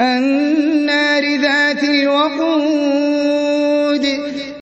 أن